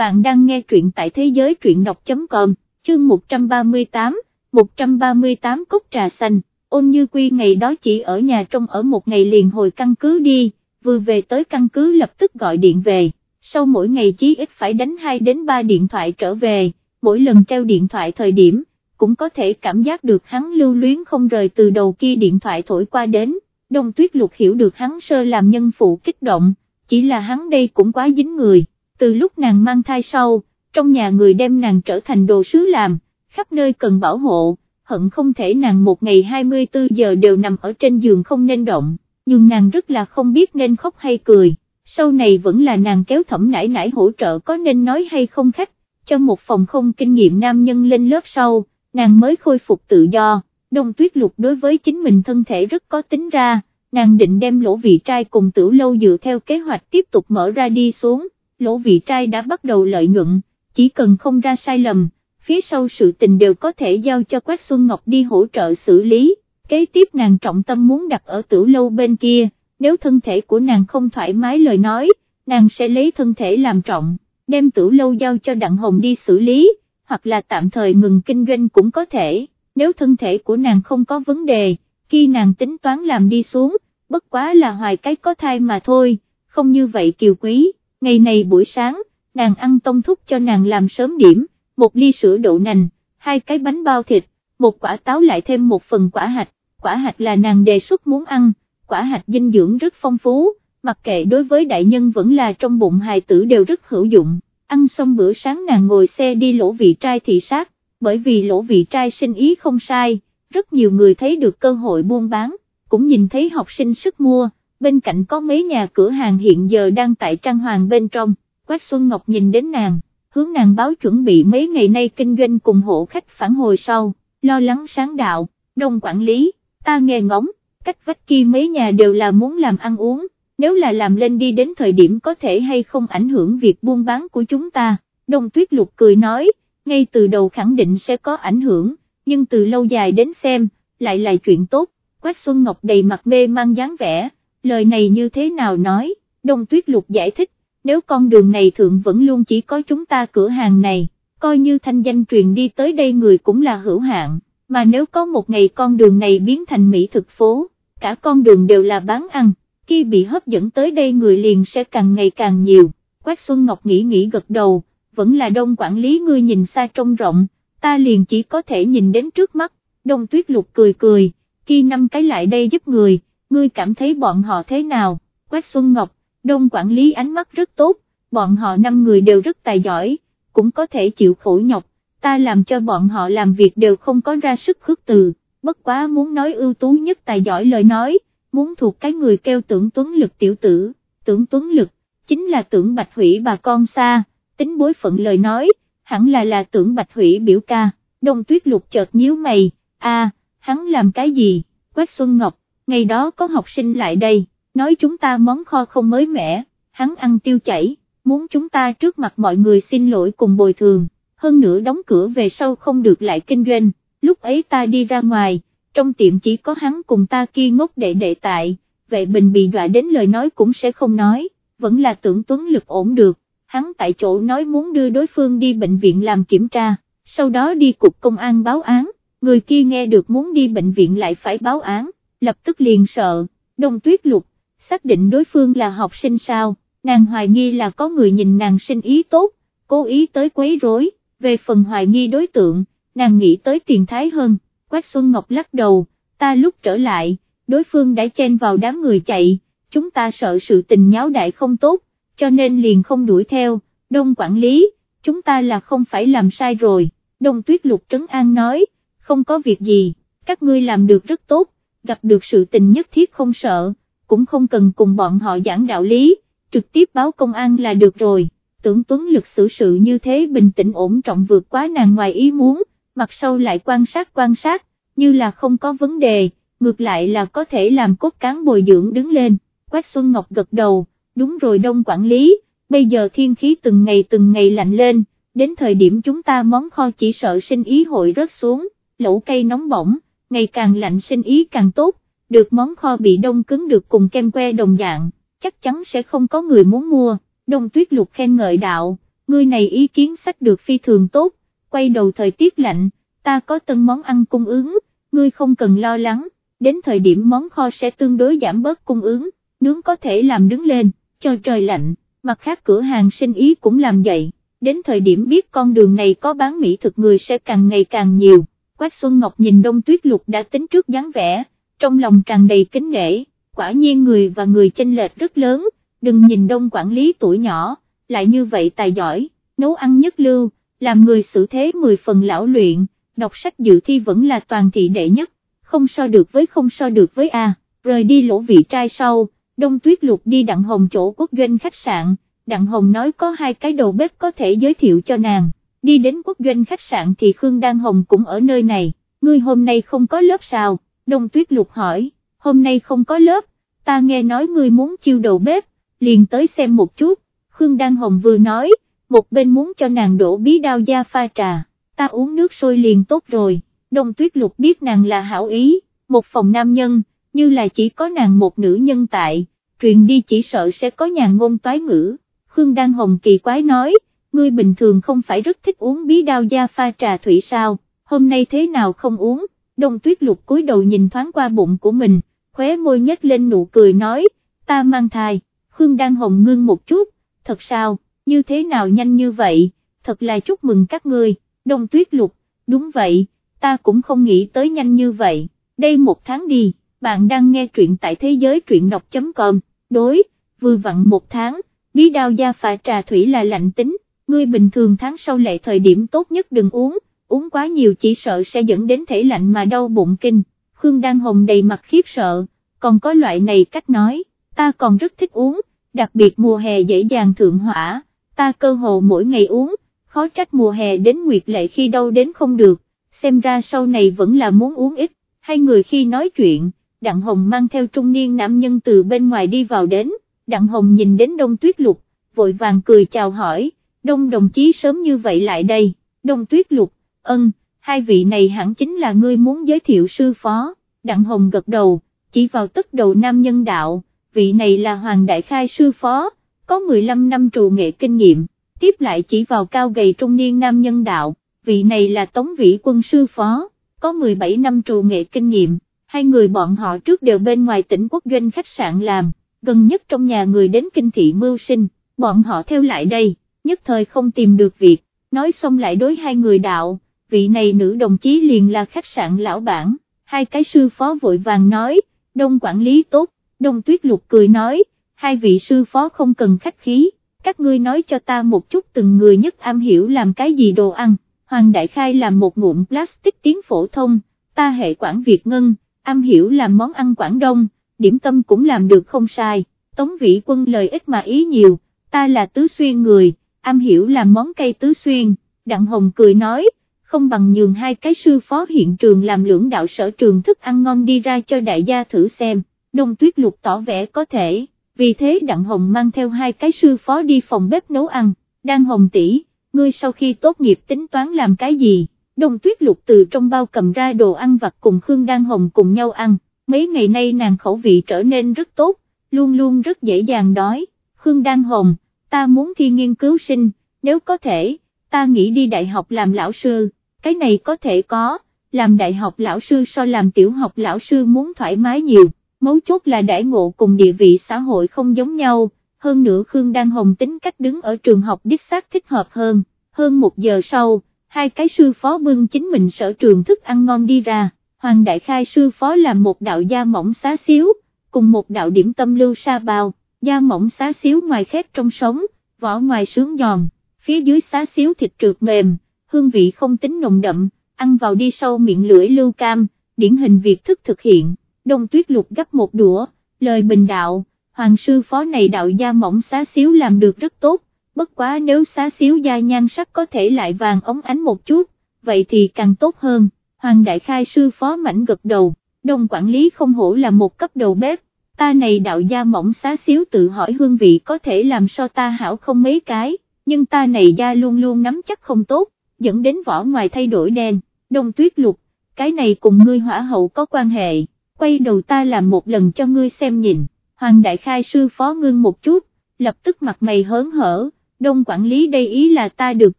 bạn đang nghe truyện tại thế giới truyện đọc.com, chương 138, 138 cốc trà xanh, ôn như quy ngày đó chỉ ở nhà trong ở một ngày liền hồi căn cứ đi, vừa về tới căn cứ lập tức gọi điện về, sau mỗi ngày chí ít phải đánh 2 đến 3 điện thoại trở về, mỗi lần treo điện thoại thời điểm, cũng có thể cảm giác được hắn lưu luyến không rời từ đầu kia điện thoại thổi qua đến, đông tuyết lục hiểu được hắn sơ làm nhân phụ kích động, chỉ là hắn đây cũng quá dính người, từ lúc nàng mang thai sau, trong nhà người đem nàng trở thành đồ sứ làm, khắp nơi cần bảo hộ, hận không thể nàng một ngày 24 giờ đều nằm ở trên giường không nên động, nhưng nàng rất là không biết nên khóc hay cười, sau này vẫn là nàng kéo thẩm nải nải hỗ trợ có nên nói hay không khách, cho một phòng không kinh nghiệm nam nhân lên lớp sau, nàng mới khôi phục tự do, đông tuyết lục đối với chính mình thân thể rất có tính ra, nàng định đem lỗ vị trai cùng tử lâu dựa theo kế hoạch tiếp tục mở ra đi xuống, lỗ vị trai đã bắt đầu lợi nhuận, chỉ cần không ra sai lầm, phía sau sự tình đều có thể giao cho Quách Xuân Ngọc đi hỗ trợ xử lý, kế tiếp nàng trọng tâm muốn đặt ở tử lâu bên kia, nếu thân thể của nàng không thoải mái lời nói, nàng sẽ lấy thân thể làm trọng, đem tử lâu giao cho Đặng Hồng đi xử lý, hoặc là tạm thời ngừng kinh doanh cũng có thể, nếu thân thể của nàng không có vấn đề, khi nàng tính toán làm đi xuống, bất quá là hoài cái có thai mà thôi, không như vậy kiều quý, ngày này buổi sáng, nàng ăn tông thúc cho nàng làm sớm điểm, một ly sữa đậu nành, hai cái bánh bao thịt, một quả táo lại thêm một phần quả hạch, quả hạch là nàng đề xuất muốn ăn, quả hạch dinh dưỡng rất phong phú, mặc kệ đối với đại nhân vẫn là trong bụng hài tử đều rất hữu dụng, ăn xong bữa sáng nàng ngồi xe đi lỗ vị trai thị sát, bởi vì lỗ vị trai sinh ý không sai, rất nhiều người thấy được cơ hội buôn bán, cũng nhìn thấy học sinh sức mua, bên cạnh có mấy nhà cửa hàng hiện giờ đang tại trang hoàng bên trong, Quách Xuân Ngọc nhìn đến nàng, hướng nàng báo chuẩn bị mấy ngày nay kinh doanh cùng hộ khách phản hồi sau, lo lắng sáng đạo, đông quản lý, ta nghe ngóng, cách vách kia mấy nhà đều là muốn làm ăn uống, nếu là làm lên đi đến thời điểm có thể hay không ảnh hưởng việc buôn bán của chúng ta, đông tuyết lục cười nói, ngay từ đầu khẳng định sẽ có ảnh hưởng, nhưng từ lâu dài đến xem, lại là chuyện tốt, Quách Xuân Ngọc đầy mặt mê mang dáng vẻ, lời này như thế nào nói, đông tuyết lục giải thích, nếu con đường này thượng vẫn luôn chỉ có chúng ta cửa hàng này, coi như thanh danh truyền đi tới đây người cũng là hữu hạn, mà nếu có một ngày con đường này biến thành mỹ thực phố, cả con đường đều là bán ăn, khi bị hấp dẫn tới đây người liền sẽ càng ngày càng nhiều, Quách Xuân Ngọc nghĩ nghĩ gật đầu, vẫn là đông quản lý ngươi nhìn xa trông rộng, ta liền chỉ có thể nhìn đến trước mắt, đông tuyết lục cười cười, khi năm cái lại đây giúp người, ngươi cảm thấy bọn họ thế nào, Quách Xuân Ngọc, đông quản lý ánh mắt rất tốt, bọn họ năm người đều rất tài giỏi, cũng có thể chịu khổ nhọc, ta làm cho bọn họ làm việc đều không có ra sức khước từ, bất quá muốn nói ưu tú nhất tài giỏi lời nói, muốn thuộc cái người kêu tưởng tuấn lực tiểu tử, tưởng tuấn lực, chính là tưởng bạch hủy bà con xa, tính bối phận lời nói, hẳn là là tưởng bạch hủy biểu ca, đông tuyết lục chợt nhíu mày, a, hắn làm cái gì, Quách Xuân Ngọc, ngày đó có học sinh lại đây, nói chúng ta món kho không mới mẻ, hắn ăn tiêu chảy, muốn chúng ta trước mặt mọi người xin lỗi cùng bồi thường, hơn nữa đóng cửa về sau không được lại kinh doanh, lúc ấy ta đi ra ngoài, trong tiệm chỉ có hắn cùng ta kia ngốc đệ đệ tại, vệ bình bị đọa đến lời nói cũng sẽ không nói, vẫn là tưởng tuấn lực ổn được, hắn tại chỗ nói muốn đưa đối phương đi bệnh viện làm kiểm tra, sau đó đi cục công an báo án, người kia nghe được muốn đi bệnh viện lại phải báo án, lập tức liền sợ, đông tuyết lục, xác định đối phương là học sinh sao, nàng hoài nghi là có người nhìn nàng sinh ý tốt, cố ý tới quấy rối, về phần hoài nghi đối tượng, nàng nghĩ tới tiền thái hơn, Quách Xuân Ngọc lắc đầu, ta lúc trở lại, đối phương đã chen vào đám người chạy, chúng ta sợ sự tình nháo đại không tốt, cho nên liền không đuổi theo, đông quản lý, chúng ta là không phải làm sai rồi, đông tuyết lục trấn an nói, không có việc gì, các ngươi làm được rất tốt, gặp được sự tình nhất thiết không sợ, cũng không cần cùng bọn họ giảng đạo lý, trực tiếp báo công an là được rồi, tưởng tuấn lực xử sự như thế bình tĩnh ổn trọng vượt quá nàng ngoài ý muốn, mặt sau lại quan sát quan sát, như là không có vấn đề, ngược lại là có thể làm cốt cán bồi dưỡng đứng lên, Quách Xuân Ngọc gật đầu, đúng rồi đông quản lý, bây giờ thiên khí từng ngày từng ngày lạnh lên, đến thời điểm chúng ta món kho chỉ sợ sinh ý hội rớt xuống, lẩu cây nóng bỏng, ngày càng lạnh sinh ý càng tốt, được món kho bị đông cứng được cùng kem que đồng dạng, chắc chắn sẽ không có người muốn mua, đông tuyết lục khen ngợi đạo, ngươi này ý kiến sách được phi thường tốt, quay đầu thời tiết lạnh, ta có tân món ăn cung ứng, ngươi không cần lo lắng, đến thời điểm món kho sẽ tương đối giảm bớt cung ứng, nướng có thể làm đứng lên, cho trời lạnh, mặt khác cửa hàng sinh ý cũng làm vậy, đến thời điểm biết con đường này có bán mỹ thực người sẽ càng ngày càng nhiều, Quách Xuân Ngọc nhìn đông tuyết lục đã tính trước dáng vẻ, trong lòng tràn đầy kính nghệ. quả nhiên người và người chênh lệch rất lớn, đừng nhìn đông quản lý tuổi nhỏ, lại như vậy tài giỏi, nấu ăn nhất lưu, làm người xử thế 10 phần lão luyện, đọc sách dự thi vẫn là toàn thị đệ nhất, không so được với không so được với A, rời đi lỗ vị trai sau, đông tuyết lục đi đặng hồng chỗ quốc doanh khách sạn, đặng hồng nói có hai cái đầu bếp có thể giới thiệu cho nàng, đi đến quốc doanh khách sạn thì Khương Đan Hồng cũng ở nơi này, ngươi hôm nay không có lớp sao, đông tuyết lục hỏi, hôm nay không có lớp, ta nghe nói ngươi muốn chiêu đầu bếp, liền tới xem một chút, Khương Đan Hồng vừa nói, một bên muốn cho nàng đổ bí đao da pha trà, ta uống nước sôi liền tốt rồi, đông tuyết lục biết nàng là hảo ý, một phòng nam nhân, như là chỉ có nàng một nữ nhân tại, truyền đi chỉ sợ sẽ có nhà ngôn toái ngữ, Khương Đan Hồng kỳ quái nói, ngươi bình thường không phải rất thích uống bí đao da pha trà thủy sao, hôm nay thế nào không uống, đông tuyết lục cúi đầu nhìn thoáng qua bụng của mình, khóe môi nhếch lên nụ cười nói, ta mang thai, Khương đang Hồng ngưng một chút, thật sao, như thế nào nhanh như vậy, thật là chúc mừng các ngươi, đông tuyết lục, đúng vậy, ta cũng không nghĩ tới nhanh như vậy, đây một tháng đi, bạn đang nghe truyện tại thế giới truyện đọc.com, đối, vừa vặn một tháng, bí đao da pha trà thủy là lạnh tính, ngươi bình thường tháng sau lệ thời điểm tốt nhất đừng uống, uống quá nhiều chỉ sợ sẽ dẫn đến thể lạnh mà đau bụng kinh, Khương Đan Hồng đầy mặt khiếp sợ, còn có loại này cách nói, ta còn rất thích uống, đặc biệt mùa hè dễ dàng thượng hỏa, ta cơ hồ mỗi ngày uống, khó trách mùa hè đến nguyệt lệ khi đâu đến không được, xem ra sau này vẫn là muốn uống ít, hai người khi nói chuyện, Đặng Hồng mang theo trung niên nam nhân từ bên ngoài đi vào đến, Đặng Hồng nhìn đến đông tuyết lục, vội vàng cười chào hỏi, đông đồng chí sớm như vậy lại đây, đông tuyết lục, ân, hai vị này hẳn chính là ngươi muốn giới thiệu sư phó, Đặng Hồng gật đầu, chỉ vào tất đầu nam nhân đạo, vị này là Hoàng Đại Khai sư phó, có 15 năm trù nghệ kinh nghiệm, tiếp lại chỉ vào cao gầy trung niên nam nhân đạo, vị này là Tống Vĩ quân sư phó, có 17 năm trù nghệ kinh nghiệm, hai người bọn họ trước đều bên ngoài tỉnh quốc doanh khách sạn làm, gần nhất trong nhà người đến kinh thị mưu sinh, bọn họ theo lại đây, nhất thời không tìm được việc, nói xong lại đối hai người đạo, vị này nữ đồng chí liền là khách sạn lão bản, hai cái sư phó vội vàng nói, đông quản lý tốt, đông tuyết lục cười nói, hai vị sư phó không cần khách khí, các ngươi nói cho ta một chút từng người nhất am hiểu làm cái gì đồ ăn, Hoàng Đại Khai làm một ngụm plastic tiếng phổ thông, ta hệ quản Việt Ngân, am hiểu làm món ăn Quảng Đông, điểm tâm cũng làm được không sai, Tống Vĩ Quân lời ít mà ý nhiều, ta là tứ xuyên người, am hiểu làm món cây tứ xuyên, Đặng Hồng cười nói, không bằng nhường hai cái sư phó hiện trường làm lưỡng đạo sở trường thức ăn ngon đi ra cho đại gia thử xem, Đông Tuyết Lục tỏ vẻ có thể, vì thế Đặng Hồng mang theo hai cái sư phó đi phòng bếp nấu ăn, đang Hồng tỷ, ngươi sau khi tốt nghiệp tính toán làm cái gì? Đông Tuyết Lục từ trong bao cầm ra đồ ăn vặt cùng Khương Đan Hồng cùng nhau ăn, mấy ngày nay nàng khẩu vị trở nên rất tốt, luôn luôn rất dễ dàng đói, Khương Đan Hồng, ta muốn thi nghiên cứu sinh, nếu có thể, ta nghĩ đi đại học làm lão sư, cái này có thể có, làm đại học lão sư so làm tiểu học lão sư muốn thoải mái nhiều, mấu chốt là đại ngộ cùng địa vị xã hội không giống nhau, hơn nữa Khương Đan Hồng tính cách đứng ở trường học đích xác thích hợp hơn, hơn một giờ sau, hai cái sư phó bưng chính mình sở trường thức ăn ngon đi ra, Hoàng Đại Khai sư phó làm một đạo da mỏng xá xíu, cùng một đạo điểm tâm lưu sa bào, da mỏng xá xíu ngoài khét trong sống, vỏ ngoài sướng giòn, phía dưới xá xíu thịt trượt mềm, hương vị không tính nồng đậm, ăn vào đi sâu miệng lưỡi lưu cam, điển hình việc thức thực hiện, đông tuyết lục gấp một đũa, lời bình đạo, hoàng sư phó này đạo da mỏng xá xíu làm được rất tốt, bất quá nếu xá xíu da nhan sắc có thể lại vàng ống ánh một chút, vậy thì càng tốt hơn, hoàng đại khai sư phó mảnh gật đầu, đông quản lý không hổ là một cấp đầu bếp, ta này đạo gia mỏng xá xíu tự hỏi hương vị có thể làm so ta hảo không mấy cái, nhưng ta này da luôn luôn nắm chắc không tốt, dẫn đến vỏ ngoài thay đổi đen, đông tuyết lục, cái này cùng ngươi hỏa hậu có quan hệ, quay đầu ta làm một lần cho ngươi xem nhìn, hoàng đại khai sư phó ngưng một chút, lập tức mặt mày hớn hở, đông quản lý đây ý là ta được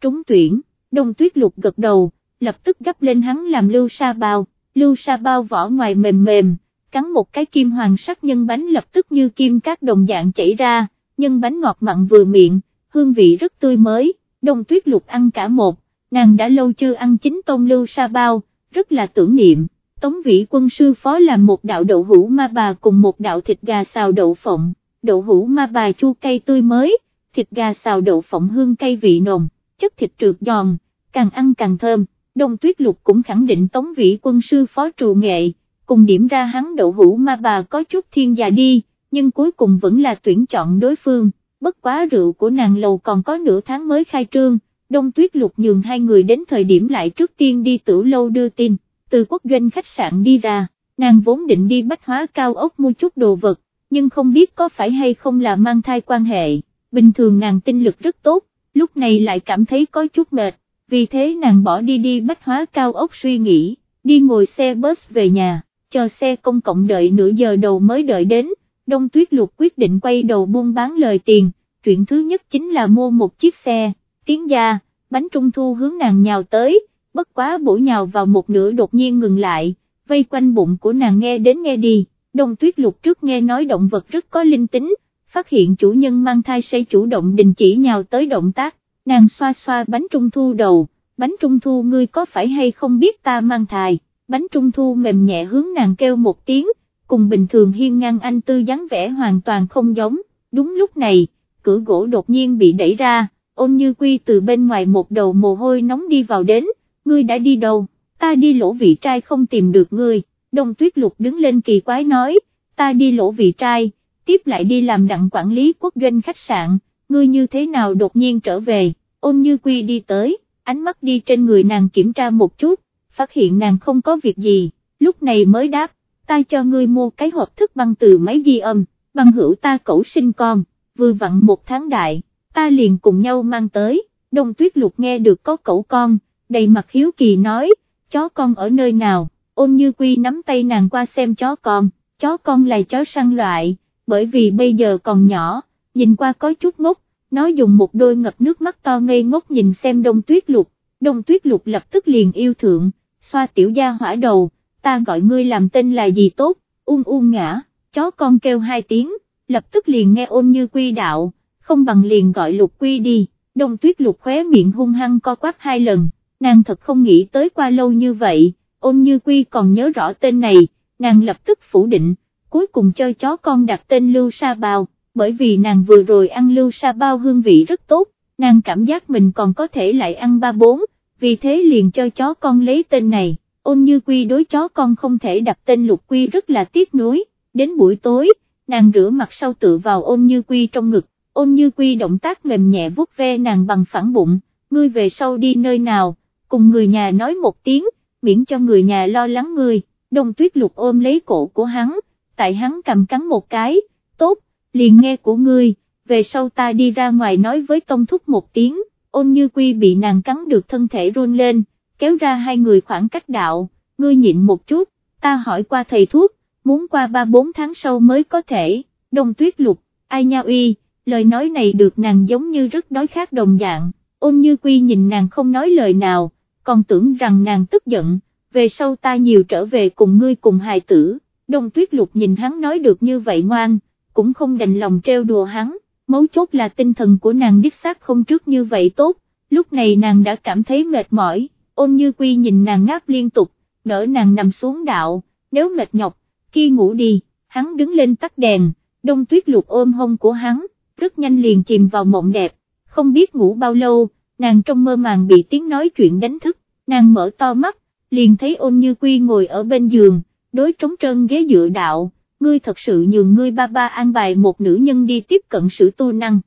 trúng tuyển, đông tuyết lục gật đầu, lập tức gấp lên hắn làm lưu sa bao, lưu sa bao vỏ ngoài mềm mềm, cắn một cái kim hoàng sắc nhân bánh lập tức như kim các đồng dạng chảy ra, nhân bánh ngọt mặn vừa miệng, hương vị rất tươi mới, đông tuyết lục ăn cả một, nàng đã lâu chưa ăn chính tôm lưu sa bao, rất là tưởng niệm. Tống vĩ quân sư phó làm một đạo đậu hũ ma bà cùng một đạo thịt gà xào đậu phộng, đậu hũ ma bà chua cay tươi mới, thịt gà xào đậu phộng hương cay vị nồng, chất thịt trượt giòn, càng ăn càng thơm, đông tuyết lục cũng khẳng định tống vĩ quân sư phó trụ nghệ, cùng điểm ra hắn đậu hũ ma bà có chút thiên già đi, nhưng cuối cùng vẫn là tuyển chọn đối phương, bất quá rượu của nàng lầu còn có nửa tháng mới khai trương, đông tuyết lục nhường hai người đến thời điểm lại trước tiên đi tử lâu đưa tin. Từ quốc doanh khách sạn đi ra, nàng vốn định đi bách hóa cao ốc mua chút đồ vật, nhưng không biết có phải hay không là mang thai quan hệ, bình thường nàng tinh lực rất tốt, lúc này lại cảm thấy có chút mệt, vì thế nàng bỏ đi đi bách hóa cao ốc suy nghĩ, đi ngồi xe bus về nhà, chờ xe công cộng đợi nửa giờ đầu mới đợi đến, đông tuyết lục quyết định quay đầu buôn bán lời tiền, chuyện thứ nhất chính là mua một chiếc xe, tiến gia, bánh trung thu hướng nàng nhào tới, bất quá bổ nhào vào một nửa đột nhiên ngừng lại, vây quanh bụng của nàng nghe đến nghe đi, đông tuyết lục trước nghe nói động vật rất có linh tính, phát hiện chủ nhân mang thai sẽ chủ động đình chỉ nhào tới động tác, nàng xoa xoa bánh trung thu đầu, bánh trung thu ngươi có phải hay không biết ta mang thai, bánh trung thu mềm nhẹ hướng nàng kêu một tiếng, cùng bình thường hiên ngang anh tư dáng vẻ hoàn toàn không giống, đúng lúc này, cửa gỗ đột nhiên bị đẩy ra, ôn như quy từ bên ngoài một đầu mồ hôi nóng đi vào đến, ngươi đã đi đâu, ta đi lỗ vị trai không tìm được ngươi, đông tuyết lục đứng lên kỳ quái nói, ta đi lỗ vị trai, tiếp lại đi làm đặng quản lý quốc doanh khách sạn, ngươi như thế nào đột nhiên trở về, ôn như quy đi tới, ánh mắt đi trên người nàng kiểm tra một chút, phát hiện nàng không có việc gì, lúc này mới đáp, ta cho ngươi mua cái hộp thức băng từ máy ghi âm, băng hữu ta cẩu sinh con, vừa vặn một tháng đại, ta liền cùng nhau mang tới, đông tuyết lục nghe được có cẩu con, đầy mặt hiếu kỳ nói, chó con ở nơi nào, ôn như quy nắm tay nàng qua xem chó con, chó con là chó săn loại, bởi vì bây giờ còn nhỏ, nhìn qua có chút ngốc, nó dùng một đôi ngập nước mắt to ngây ngốc nhìn xem đông tuyết lục, đông tuyết lục lập tức liền yêu thượng, xoa tiểu gia hỏa đầu, ta gọi ngươi làm tên là gì tốt, ung ung ngã, chó con kêu hai tiếng, lập tức liền nghe ôn như quy đạo, không bằng liền gọi lục quy đi, đông tuyết lục khóe miệng hung hăng co quắp hai lần nàng thật không nghĩ tới qua lâu như vậy, ôn như quy còn nhớ rõ tên này, nàng lập tức phủ định, cuối cùng cho chó con đặt tên Lưu Sa bào, bởi vì nàng vừa rồi ăn Lưu Sa Bao hương vị rất tốt, nàng cảm giác mình còn có thể lại ăn ba bốn, vì thế liền cho chó con lấy tên này, ôn như quy đối chó con không thể đặt tên lục quy rất là tiếc nuối, đến buổi tối, nàng rửa mặt sau tự vào ôn như quy trong ngực, ôn như quy động tác mềm nhẹ vuốt ve nàng bằng phẳng bụng, ngươi về sau đi nơi nào, cùng người nhà nói một tiếng, miễn cho người nhà lo lắng ngươi. Đông tuyết lục ôm lấy cổ của hắn, tại hắn cầm cắn một cái, tốt, liền nghe của ngươi, về sau ta đi ra ngoài nói với tông thúc một tiếng, ôn như quy bị nàng cắn được thân thể run lên, kéo ra hai người khoảng cách đạo, ngươi nhịn một chút, ta hỏi qua thầy thuốc, muốn qua ba bốn tháng sau mới có thể, đông tuyết lục, ai nha uy, lời nói này được nàng giống như rất đói khát đồng dạng, ôn như quy nhìn nàng không nói lời nào, còn tưởng rằng nàng tức giận, về sau ta nhiều trở về cùng ngươi cùng hài tử, đông tuyết lục nhìn hắn nói được như vậy ngoan, cũng không đành lòng treo đùa hắn, mấu chốt là tinh thần của nàng đích xác không trước như vậy tốt, lúc này nàng đã cảm thấy mệt mỏi, ôn như quy nhìn nàng ngáp liên tục, đỡ nàng nằm xuống đạo, nếu mệt nhọc, khi ngủ đi, hắn đứng lên tắt đèn, đông tuyết lục ôm hông của hắn, rất nhanh liền chìm vào mộng đẹp, không biết ngủ bao lâu, nàng trong mơ màng bị tiếng nói chuyện đánh thức, nàng mở to mắt, liền thấy ôn như quy ngồi ở bên giường, đối trống trơn ghế dựa đạo, ngươi thật sự nhường ngươi ba ba an bài một nữ nhân đi tiếp cận sự tu năng.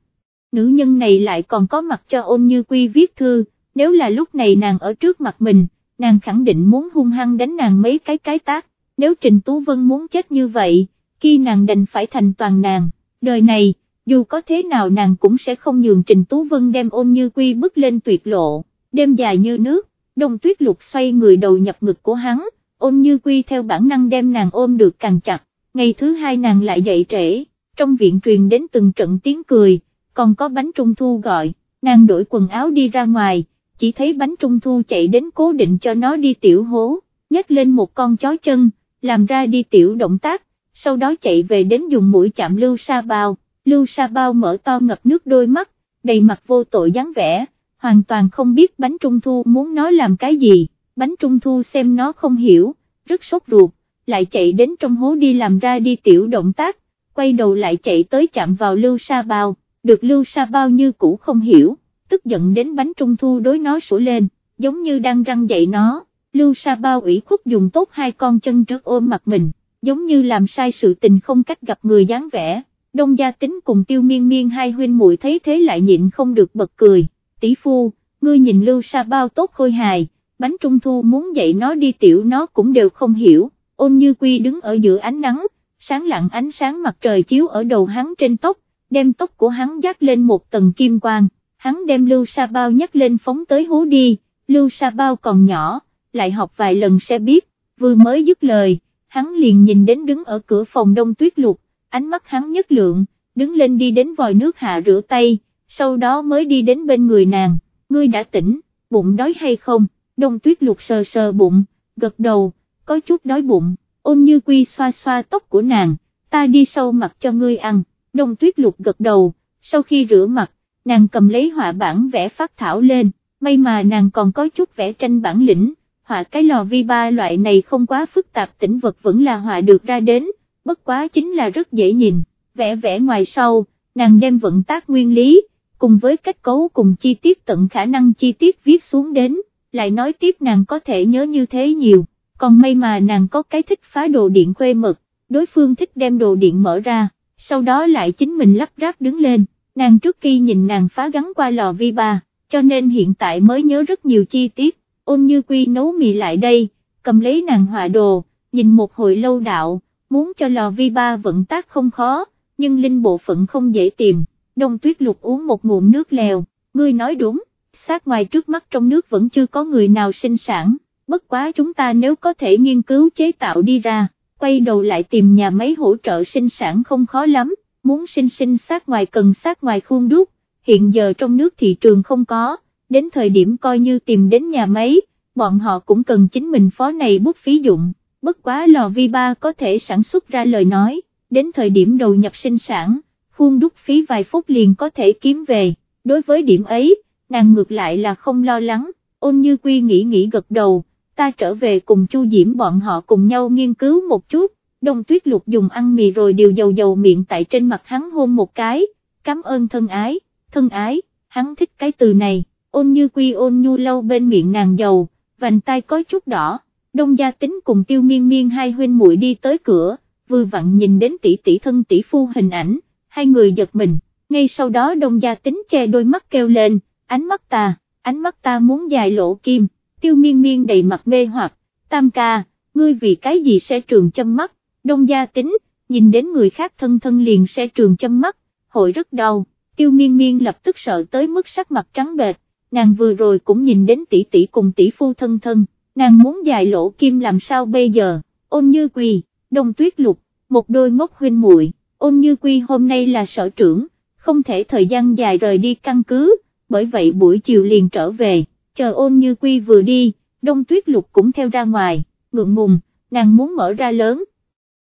Nữ nhân này lại còn có mặt cho ôn như quy viết thư, nếu là lúc này nàng ở trước mặt mình, nàng khẳng định muốn hung hăng đánh nàng mấy cái cái tác, nếu Trình Tú Vân muốn chết như vậy, khi nàng đành phải thành toàn nàng, đời này, dù có thế nào nàng cũng sẽ không nhường Trình Tú Vân đem ôn như quy bước lên tuyệt lộ, đêm dài như nước, đông tuyết lục xoay người đầu nhập ngực của hắn, ôn như quy theo bản năng đem nàng ôm được càng chặt, ngày thứ hai nàng lại dậy trễ, trong viện truyền đến từng trận tiếng cười, còn có bánh trung thu gọi, nàng đổi quần áo đi ra ngoài, chỉ thấy bánh trung thu chạy đến cố định cho nó đi tiểu hố, nhấc lên một con chó chân, làm ra đi tiểu động tác, sau đó chạy về đến dùng mũi chạm lưu sa bao, lưu sa bao mở to ngập nước đôi mắt, đầy mặt vô tội dáng vẻ, hoàn toàn không biết bánh trung thu muốn nó làm cái gì, bánh trung thu xem nó không hiểu, rất sốt ruột, lại chạy đến trong hố đi làm ra đi tiểu động tác, quay đầu lại chạy tới chạm vào lưu sa bao, được lưu sa bao như cũ không hiểu, tức giận đến bánh trung thu đối nó sủa lên, giống như đang răng dậy nó, lưu sa bao ủy khuất dùng tốt hai con chân trước ôm mặt mình, giống như làm sai sự tình không cách gặp người dáng vẻ, đông gia tính cùng tiêu miên miên hai huynh muội thấy thế lại nhịn không được bật cười, tỷ phu, ngươi nhìn lưu sa bao tốt khôi hài, bánh trung thu muốn dạy nó đi tiểu nó cũng đều không hiểu, ôn như quy đứng ở giữa ánh nắng, sáng lặng ánh sáng mặt trời chiếu ở đầu hắn trên tóc, đem tóc của hắn dắt lên một tầng kim quang, hắn đem lưu sa bao nhắc lên phóng tới hố đi, lưu sa bao còn nhỏ, lại học vài lần sẽ biết, vừa mới dứt lời, hắn liền nhìn đến đứng ở cửa phòng đông tuyết lục, ánh mắt hắn nhất lượng, đứng lên đi đến vòi nước hạ rửa tay, sau đó mới đi đến bên người nàng, ngươi đã tỉnh, bụng đói hay không, đông tuyết lục sờ sờ bụng, gật đầu, có chút đói bụng, ôn như quy xoa xoa tóc của nàng, ta đi sâu mặt cho ngươi ăn, đông tuyết lục gật đầu, sau khi rửa mặt, nàng cầm lấy họa bản vẽ phát thảo lên, may mà nàng còn có chút vẽ tranh bản lĩnh, họa cái lò vi ba loại này không quá phức tạp tĩnh vật vẫn là họa được ra đến, bất quá chính là rất dễ nhìn, vẽ vẽ ngoài sau, nàng đem vận tác nguyên lý, cùng với cách cấu cùng chi tiết tận khả năng chi tiết viết xuống đến, lại nói tiếp nàng có thể nhớ như thế nhiều, còn may mà nàng có cái thích phá đồ điện khuê mật, đối phương thích đem đồ điện mở ra, sau đó lại chính mình lắp ráp đứng lên, nàng trước khi nhìn nàng phá gắn qua lò vi ba, cho nên hiện tại mới nhớ rất nhiều chi tiết, ôn như quy nấu mì lại đây, cầm lấy nàng họa đồ, nhìn một hồi lâu đạo, muốn cho lò vi ba vận tác không khó, nhưng linh bộ phận không dễ tìm, đông tuyết lục uống một ngụm nước lèo, ngươi nói đúng, sát ngoài trước mắt trong nước vẫn chưa có người nào sinh sản, bất quá chúng ta nếu có thể nghiên cứu chế tạo đi ra, quay đầu lại tìm nhà máy hỗ trợ sinh sản không khó lắm, muốn sinh sinh sát ngoài cần sát ngoài khuôn đúc, hiện giờ trong nước thị trường không có, đến thời điểm coi như tìm đến nhà máy, bọn họ cũng cần chính mình phó này bút phí dụng, bất quá lò vi ba có thể sản xuất ra lời nói, đến thời điểm đầu nhập sinh sản, khuôn đúc phí vài phút liền có thể kiếm về, đối với điểm ấy, nàng ngược lại là không lo lắng, ôn như quy nghĩ nghĩ gật đầu, ta trở về cùng Chu Diễm bọn họ cùng nhau nghiên cứu một chút, đông tuyết lục dùng ăn mì rồi điều dầu dầu miệng tại trên mặt hắn hôn một cái, cảm ơn thân ái, thân ái, hắn thích cái từ này, ôn như quy ôn nhu lâu bên miệng nàng dầu, vành tay có chút đỏ, đông gia tính cùng tiêu miên miên hai huynh muội đi tới cửa, vừa vặn nhìn đến tỷ tỷ thân tỷ phu hình ảnh, hai người giật mình, ngay sau đó đông gia tính che đôi mắt kêu lên, ánh mắt ta, ánh mắt ta muốn dài lỗ kim, tiêu miên miên đầy mặt mê hoặc, tam ca, ngươi vì cái gì sẽ trường châm mắt, đông gia tính, nhìn đến người khác thân thân liền sẽ trường châm mắt, hội rất đau, tiêu miên miên lập tức sợ tới mức sắc mặt trắng bệch, nàng vừa rồi cũng nhìn đến tỷ tỷ cùng tỷ phu thân thân, nàng muốn dài lỗ kim làm sao bây giờ, ôn như quỳ, đông tuyết lục, một đôi ngốc huynh muội ôn như quy hôm nay là sở trưởng, không thể thời gian dài rời đi căn cứ, bởi vậy buổi chiều liền trở về, chờ ôn như quy vừa đi, đông tuyết lục cũng theo ra ngoài, ngượng ngùng, nàng muốn mở ra lớn,